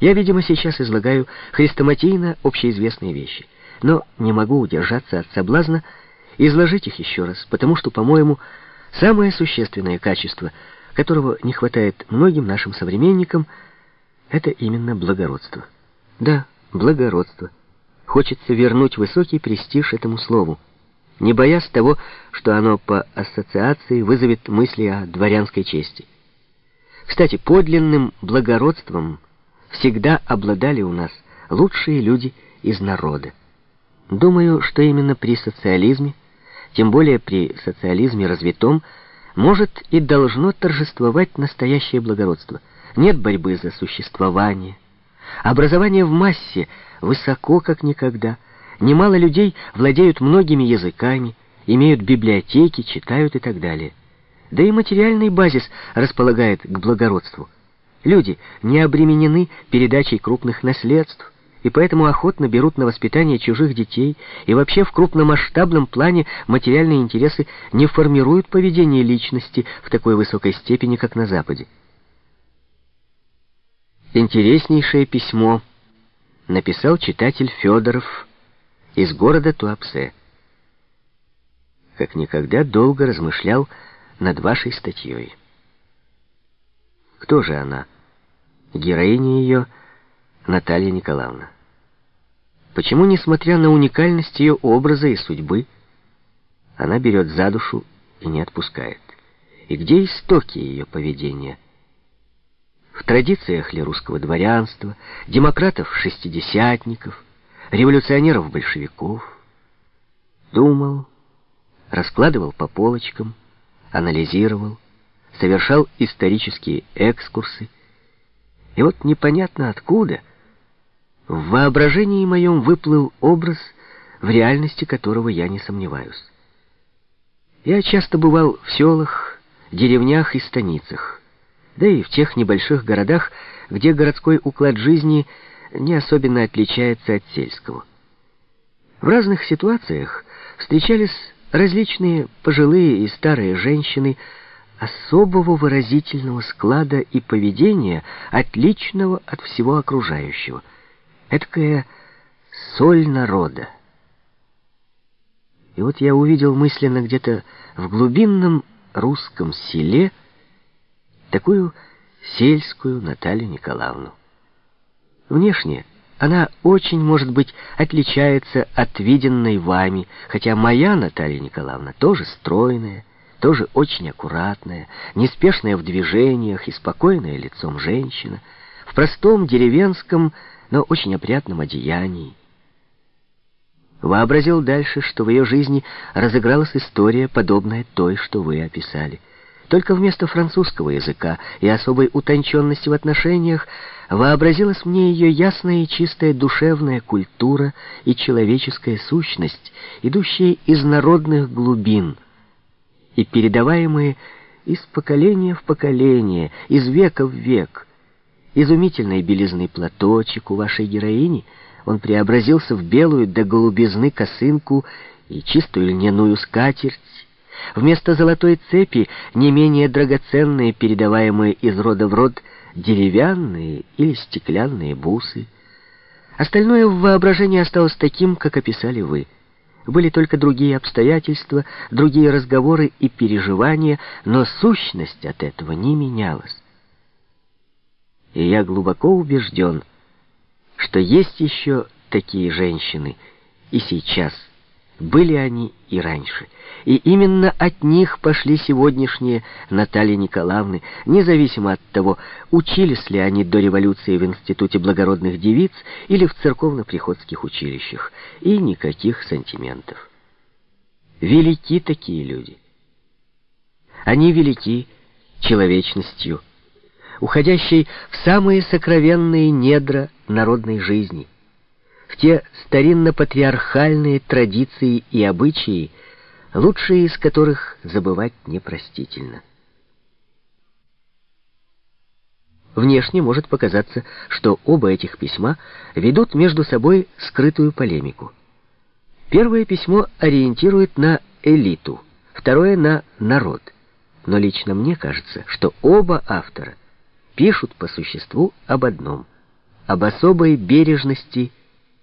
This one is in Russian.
Я, видимо, сейчас излагаю хрестоматийно общеизвестные вещи, но не могу удержаться от соблазна изложить их еще раз, потому что, по-моему, самое существенное качество, которого не хватает многим нашим современникам, это именно благородство. Да, благородство. Хочется вернуть высокий престиж этому слову, не боясь того, что оно по ассоциации вызовет мысли о дворянской чести. Кстати, подлинным благородством всегда обладали у нас лучшие люди из народа. Думаю, что именно при социализме, тем более при социализме развитом, может и должно торжествовать настоящее благородство. Нет борьбы за существование. Образование в массе высоко, как никогда. Немало людей владеют многими языками, имеют библиотеки, читают и так далее. Да и материальный базис располагает к благородству. Люди не обременены передачей крупных наследств, и поэтому охотно берут на воспитание чужих детей, и вообще в крупномасштабном плане материальные интересы не формируют поведение личности в такой высокой степени, как на Западе. Интереснейшее письмо написал читатель Федоров из города Туапсе. Как никогда долго размышлял над вашей статьей. Кто же она? Героиня ее Наталья Николаевна. Почему, несмотря на уникальность ее образа и судьбы, она берет за душу и не отпускает? И где истоки ее поведения? В традициях ли русского дворянства, демократов-шестидесятников, революционеров-большевиков? Думал, раскладывал по полочкам, анализировал, совершал исторические экскурсы. И вот непонятно откуда в воображении моем выплыл образ, в реальности которого я не сомневаюсь. Я часто бывал в селах, деревнях и станицах, да и в тех небольших городах, где городской уклад жизни не особенно отличается от сельского. В разных ситуациях встречались различные пожилые и старые женщины особого выразительного склада и поведения, отличного от всего окружающего. Эдакая соль народа. И вот я увидел мысленно где-то в глубинном русском селе такую сельскую Наталью Николаевну. Внешне она очень, может быть, отличается от виденной вами, хотя моя Наталья Николаевна тоже стройная, тоже очень аккуратная, неспешная в движениях и спокойная лицом женщина, в простом деревенском, но очень опрятном одеянии. Вообразил дальше, что в ее жизни разыгралась история, подобная той, что вы описали. Только вместо французского языка и особой утонченности в отношениях вообразилась мне ее ясная и чистая душевная культура и человеческая сущность, идущие из народных глубин и передаваемые из поколения в поколение, из века в век. Изумительной белизный платочек у вашей героини, он преобразился в белую до голубизны косынку и чистую льняную скатерть, Вместо золотой цепи не менее драгоценные, передаваемые из рода в род, деревянные или стеклянные бусы. Остальное в воображении осталось таким, как описали вы. Были только другие обстоятельства, другие разговоры и переживания, но сущность от этого не менялась. И я глубоко убежден, что есть еще такие женщины и сейчас – были они и раньше. И именно от них пошли сегодняшние Натальи Николаевны, независимо от того, учились ли они до революции в Институте благородных девиц или в церковно-приходских училищах. И никаких сантиментов. Велики такие люди. Они велики человечностью, уходящей в самые сокровенные недра народной жизни — в те старинно-патриархальные традиции и обычаи, лучшие из которых забывать непростительно. Внешне может показаться, что оба этих письма ведут между собой скрытую полемику. Первое письмо ориентирует на элиту, второе — на народ. Но лично мне кажется, что оба автора пишут по существу об одном — об особой бережности